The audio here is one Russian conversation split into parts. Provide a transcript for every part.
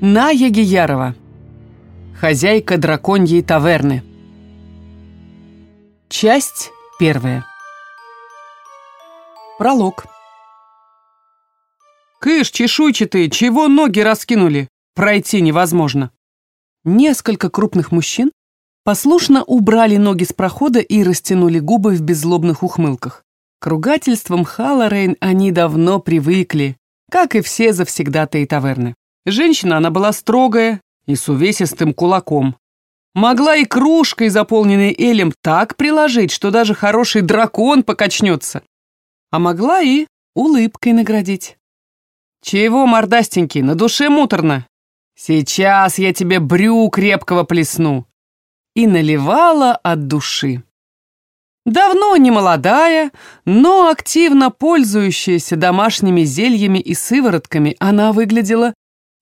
Ная Гиярова. Хозяйка драконьей таверны. Часть первая. Пролог. «Кыш, чешуйчатые, чего ноги раскинули? Пройти невозможно». Несколько крупных мужчин послушно убрали ноги с прохода и растянули губы в беззлобных ухмылках. К ругательствам Халлорейн они давно привыкли, как и все завсегдатые таверны. Женщина она была строгая и с увесистым кулаком. Могла и кружкой, заполненной элем, так приложить, что даже хороший дракон покачнется. А могла и улыбкой наградить. «Чего, мордастенький, на душе муторно? Сейчас я тебе брю крепкого плесну». И наливала от души. Давно не молодая, но активно пользующаяся домашними зельями и сыворотками, она выглядела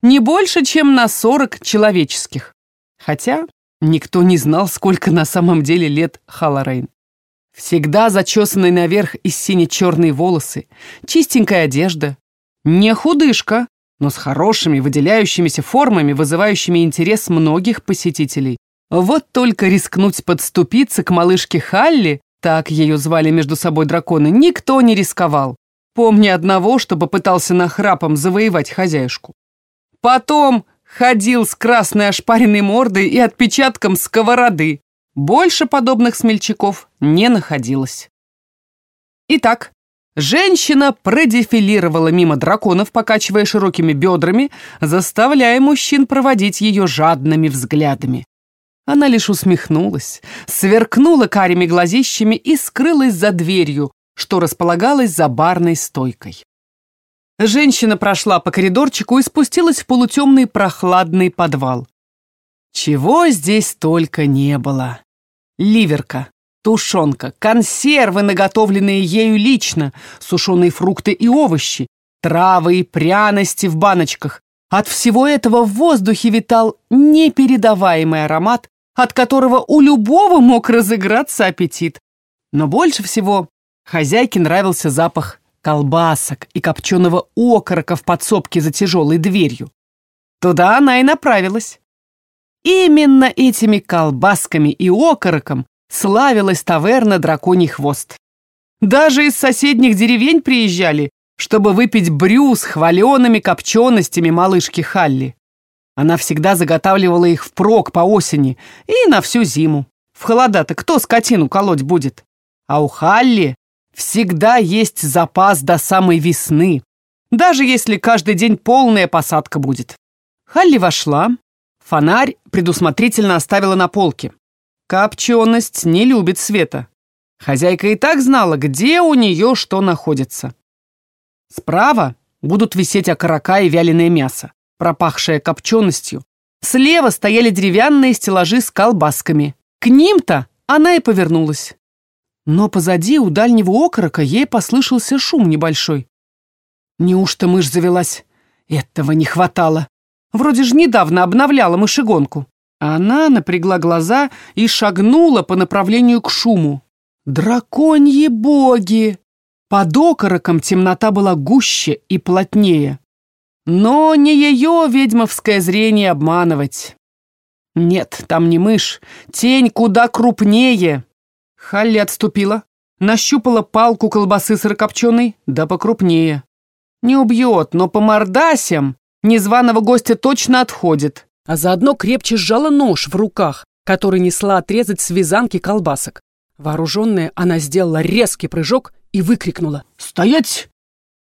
не больше, чем на сорок человеческих. Хотя никто не знал, сколько на самом деле лет Халарейн. Всегда зачесанный наверх и сине-черные волосы, чистенькая одежда. Не худышка, но с хорошими выделяющимися формами, вызывающими интерес многих посетителей. Вот только рискнуть подступиться к малышке Халли так ее звали между собой драконы, никто не рисковал. Помни одного, что попытался нахрапом завоевать хозяюшку. Потом ходил с красной ошпаренной мордой и отпечатком сковороды. Больше подобных смельчаков не находилось. Итак, женщина продефилировала мимо драконов, покачивая широкими бедрами, заставляя мужчин проводить ее жадными взглядами. Она лишь усмехнулась, сверкнула карими глазищами и скрылась за дверью, что располагалась за барной стойкой. Женщина прошла по коридорчику и спустилась в полутемный прохладный подвал. Чего здесь только не было. Ливерка, тушенка, консервы, наготовленные ею лично, сушеные фрукты и овощи, травы и пряности в баночках. От всего этого в воздухе витал непередаваемый аромат от которого у любого мог разыграться аппетит. Но больше всего хозяйке нравился запах колбасок и копченого окорока в подсобке за тяжелой дверью. Туда она и направилась. Именно этими колбасками и окороком славилась таверна «Драконий хвост». Даже из соседних деревень приезжали, чтобы выпить брю с хваленными копченостями малышки Халли. Она всегда заготавливала их впрок по осени и на всю зиму. В холода-то кто скотину колоть будет? А у Халли всегда есть запас до самой весны, даже если каждый день полная посадка будет. Халли вошла, фонарь предусмотрительно оставила на полке. Копченость не любит света. Хозяйка и так знала, где у нее что находится. Справа будут висеть окорока и вяленое мясо пропахшая копченостью. Слева стояли деревянные стеллажи с колбасками. К ним-то она и повернулась. Но позади у дальнего окорока ей послышался шум небольшой. Неужто мышь завелась? Этого не хватало. Вроде же недавно обновляла мышегонку. Она напрягла глаза и шагнула по направлению к шуму. Драконьи боги! Под окороком темнота была гуще и плотнее. Но не ее ведьмовское зрение обманывать. Нет, там не мышь, тень куда крупнее. Халли отступила, нащупала палку колбасы сырокопченой, да покрупнее. Не убьет, но по мордасям незваного гостя точно отходит. А заодно крепче сжала нож в руках, который несла отрезать с вязанки колбасок. Вооруженная, она сделала резкий прыжок и выкрикнула. «Стоять!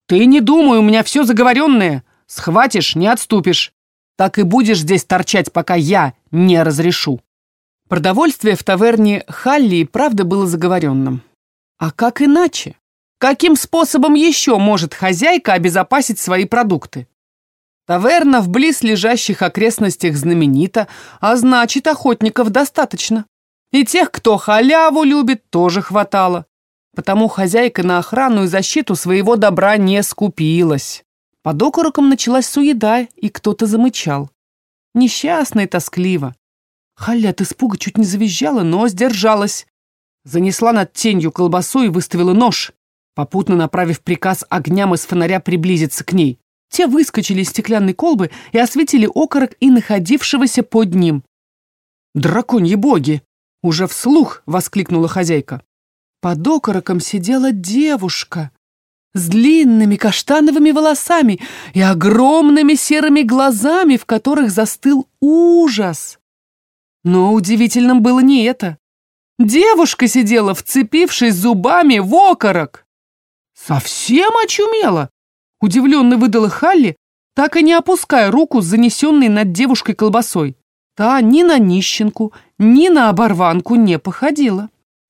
Ты не думай, у меня все заговоренное. Схватишь, не отступишь. Так и будешь здесь торчать, пока я не разрешу». Продовольствие в таверне Халли и правда было заговоренным. А как иначе? Каким способом еще может хозяйка обезопасить свои продукты? Таверна в близ лежащих окрестностях знаменита, а значит, охотников достаточно. И тех, кто халяву любит, тоже хватало. Потому хозяйка на охрану и защиту своего добра не скупилась. Под окороком началась суеда, и кто-то замычал. Несчастно и тоскливо. Халля от испуга чуть не завизжала, но сдержалась. Занесла над тенью колбасу и выставила нож, попутно направив приказ огням из фонаря приблизиться к ней. те выскочили из стеклянной колбы и осветили окорок и находившегося под ним. «Драконьи боги!» — уже вслух воскликнула хозяйка. Под окороком сидела девушка с длинными каштановыми волосами и огромными серыми глазами, в которых застыл ужас. Но удивительным было не это. Девушка сидела, вцепившись зубами в окорок. Совсем очумела. Удивленно выдала Халли, так и не опуская руку с занесенной над девушкой колбасой. Та ни на нищенку, ни на оборванку не походила.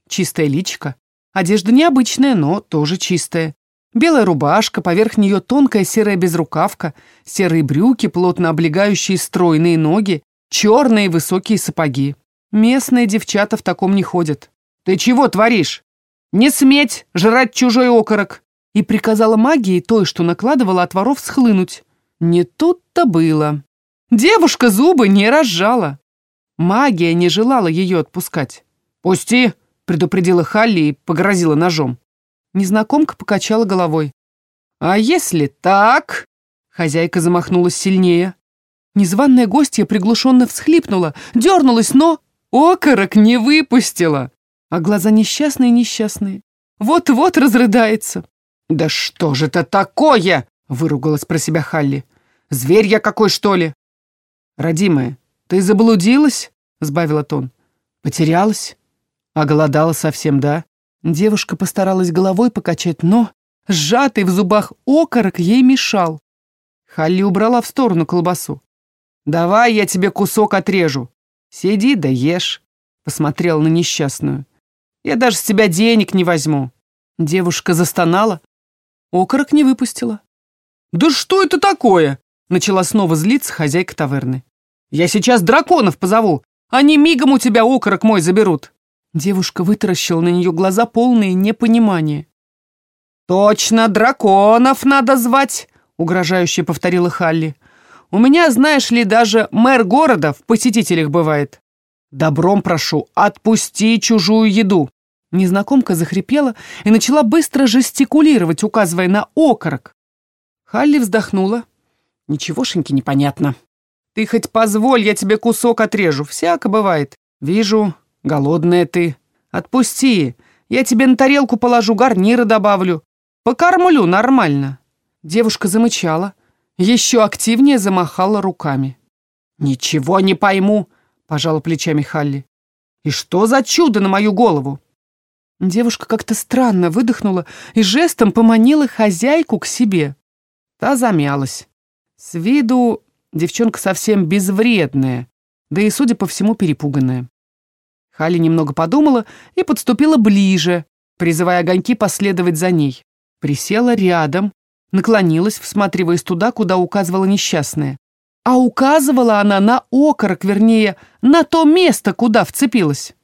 Чистая личка, одежда необычная, но тоже чистая. Белая рубашка, поверх нее тонкая серая безрукавка, серые брюки, плотно облегающие стройные ноги, черные высокие сапоги. Местные девчата в таком не ходят. «Ты чего творишь? Не сметь жрать чужой окорок!» И приказала магии той, что накладывала от воров, схлынуть. Не тут-то было. Девушка зубы не разжала. Магия не желала ее отпускать. «Пусти!» — предупредила Халли и погрозила ножом. Незнакомка покачала головой. «А если так?» Хозяйка замахнулась сильнее. Незваная гостья приглушенно всхлипнула, дернулась, но окорок не выпустила. А глаза несчастные-несчастные. Вот-вот разрыдается. «Да что же это такое?» — выругалась про себя Халли. «Зверь я какой, что ли?» «Родимая, ты заблудилась?» — сбавила тон. «Потерялась? А голодала совсем, да?» Девушка постаралась головой покачать, но сжатый в зубах окорок ей мешал. Халли убрала в сторону колбасу. «Давай я тебе кусок отрежу. Сиди да ешь», — посмотрел на несчастную. «Я даже с тебя денег не возьму». Девушка застонала. Окорок не выпустила. «Да что это такое?» — начала снова злиться хозяйка таверны. «Я сейчас драконов позову. Они мигом у тебя окорок мой заберут». Девушка вытаращила на нее глаза, полные непонимания. «Точно, драконов надо звать!» — угрожающе повторила Халли. У меня, знаешь ли, даже мэр города в посетителях бывает. Добром прошу, отпусти чужую еду. Незнакомка захрипела и начала быстро жестикулировать, указывая на окорок. Халли вздохнула. Ничегошеньки непонятно. Ты хоть позволь, я тебе кусок отрежу. Всяко бывает. Вижу, голодная ты. Отпусти. Я тебе на тарелку положу, гарнира добавлю. Покормлю нормально. Девушка замычала еще активнее замахала руками. «Ничего не пойму», — пожала плечами Халли. «И что за чудо на мою голову?» Девушка как-то странно выдохнула и жестом поманила хозяйку к себе. Та замялась. С виду девчонка совсем безвредная, да и, судя по всему, перепуганная. Халли немного подумала и подступила ближе, призывая огоньки последовать за ней. Присела рядом, наклонилась, всматриваясь туда, куда указывала несчастная. А указывала она на окорок, вернее, на то место, куда вцепилась.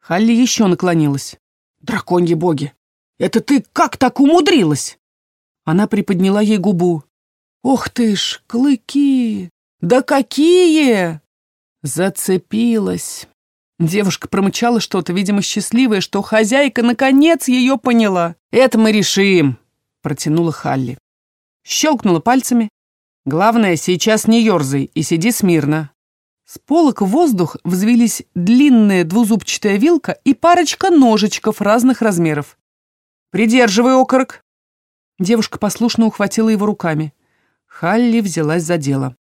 Халли еще наклонилась. «Драконьи боги! Это ты как так умудрилась?» Она приподняла ей губу. «Ох ты ж, клыки! Да какие!» Зацепилась. Девушка промычала что-то, видимо, счастливое, что хозяйка наконец ее поняла. «Это мы решим», — протянула Халли. Щелкнула пальцами. Главное, сейчас не ерзай и сиди смирно. С полок в воздух взвились длинная двузубчатая вилка и парочка ножичков разных размеров. «Придерживай окорок!» Девушка послушно ухватила его руками. Халли взялась за дело.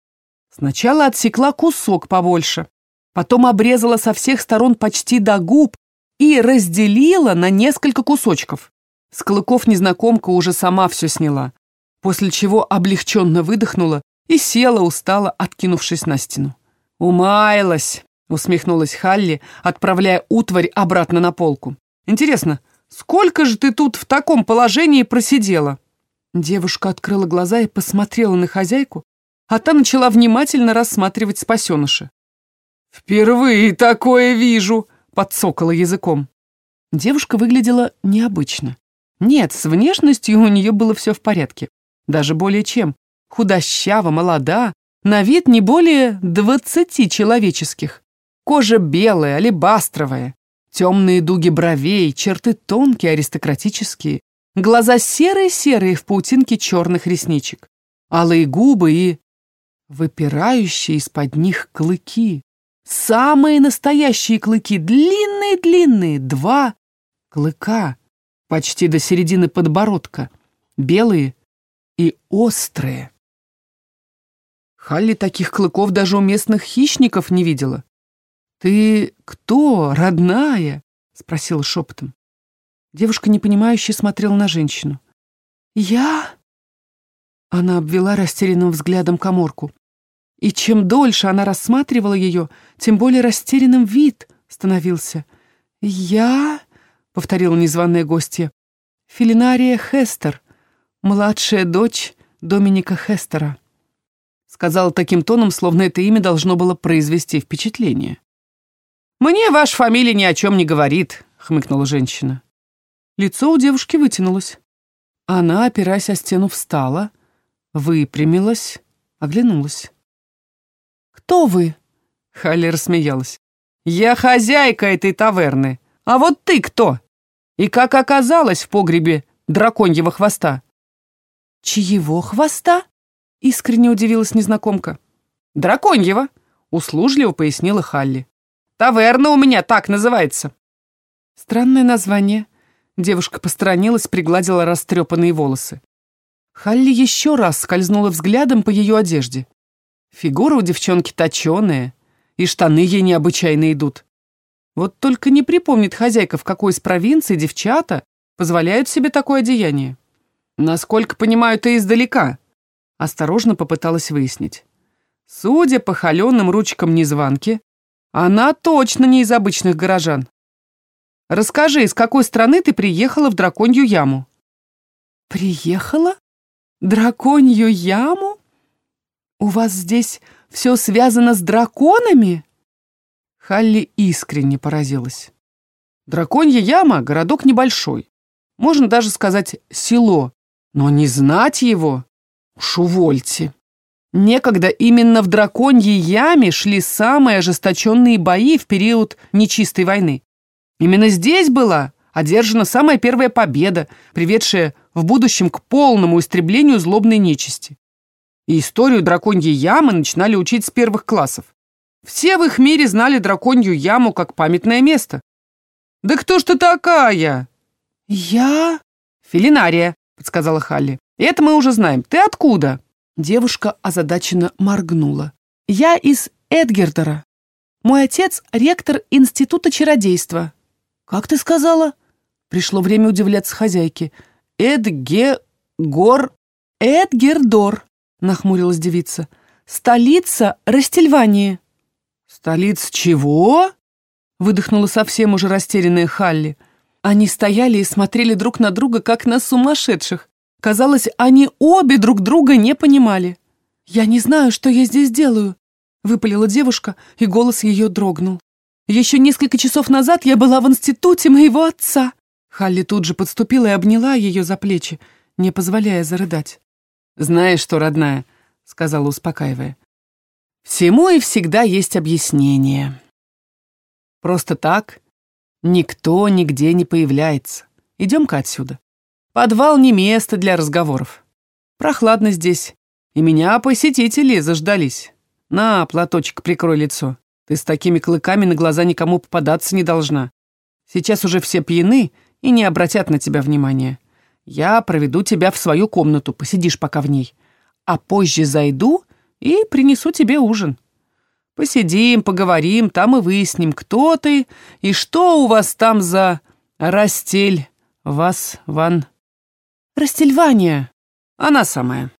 Сначала отсекла кусок побольше, потом обрезала со всех сторон почти до губ и разделила на несколько кусочков. С клыков незнакомка уже сама все сняла после чего облегченно выдохнула и села устало, откинувшись на стену. «Умаялась!» — усмехнулась Халли, отправляя утварь обратно на полку. «Интересно, сколько же ты тут в таком положении просидела?» Девушка открыла глаза и посмотрела на хозяйку, а та начала внимательно рассматривать спасеныша. «Впервые такое вижу!» — подсокала языком. Девушка выглядела необычно. Нет, с внешностью у нее было все в порядке даже более чем. Худощава, молода, на вид не более двадцати человеческих. Кожа белая, алебастровая, темные дуги бровей, черты тонкие, аристократические, глаза серые-серые в паутинке черных ресничек. алые губы и выпирающие из-под них клыки. Самые настоящие клыки, длинные-длинные, два клыка, почти до середины подбородка, белые и острые. Халли таких клыков даже у местных хищников не видела. «Ты кто, родная?» — спросила шепотом. Девушка, непонимающе, смотрела на женщину. «Я?» Она обвела растерянным взглядом коморку. И чем дольше она рассматривала ее, тем более растерянным вид становился. «Я?» — повторила незваная гостья. «Филинария Хестер, младшая дочь Доминика Хестера», — сказала таким тоном, словно это имя должно было произвести впечатление. «Мне ваша фамилия ни о чем не говорит», — хмыкнула женщина. Лицо у девушки вытянулось. Она, опираясь о стену, встала, выпрямилась, оглянулась. «Кто вы?» — Халли рассмеялась. «Я хозяйка этой таверны. А вот ты кто? И как оказалась в погребе драконьего хвоста?» «Чьего хвоста?» — искренне удивилась незнакомка. «Драконьего», — услужливо пояснила Халли. «Таверна у меня так называется». Странное название. Девушка посторонилась, пригладила растрепанные волосы. Халли еще раз скользнула взглядом по ее одежде. Фигура у девчонки точеная, и штаны ей необычайно идут. Вот только не припомнит хозяйка, в какой из провинций девчата позволяют себе такое одеяние. Насколько понимаю, ты издалека. Осторожно попыталась выяснить. Судя по холеным ручкам незванки, она точно не из обычных горожан. Расскажи, из какой страны ты приехала в драконью яму? Приехала? Драконью яму? У вас здесь все связано с драконами? Халли искренне поразилась. Драконья яма — городок небольшой. Можно даже сказать село. Но не знать его — уж увольте. Некогда именно в драконьей яме шли самые ожесточенные бои в период нечистой войны. Именно здесь была одержана самая первая победа, приведшая в будущем к полному истреблению злобной нечисти. И историю драконьей ямы начинали учить с первых классов. Все в их мире знали драконью яму как памятное место. «Да кто ж ты такая?» «Я?» «Филинария», — подсказала Халли. «Это мы уже знаем. Ты откуда?» Девушка озадаченно моргнула. «Я из Эдгердера. Мой отец — ректор Института чародейства». «Как ты сказала?» Пришло время удивляться хозяйке. «Эдгегор...» «Эдгердор», — нахмурилась девица. «Столица Растельвании». «Столица чего?» — выдохнула совсем уже растерянная Халли. Они стояли и смотрели друг на друга, как на сумасшедших. Казалось, они обе друг друга не понимали. «Я не знаю, что я здесь делаю», — выпалила девушка, и голос ее дрогнул. «Еще несколько часов назад я была в институте моего отца». Халли тут же подступила и обняла ее за плечи, не позволяя зарыдать. «Знаешь что, родная», — сказала, успокаивая, «всему и всегда есть объяснение. Просто так никто нигде не появляется. Идем-ка отсюда». Подвал не место для разговоров. Прохладно здесь, и меня посетители заждались. На, платочек прикрой лицо. Ты с такими клыками на глаза никому попадаться не должна. Сейчас уже все пьяны и не обратят на тебя внимания. Я проведу тебя в свою комнату, посидишь пока в ней. А позже зайду и принесу тебе ужин. Посидим, поговорим, там и выясним, кто ты и что у вас там за растель вас, Ван. Растельвания. Она самая.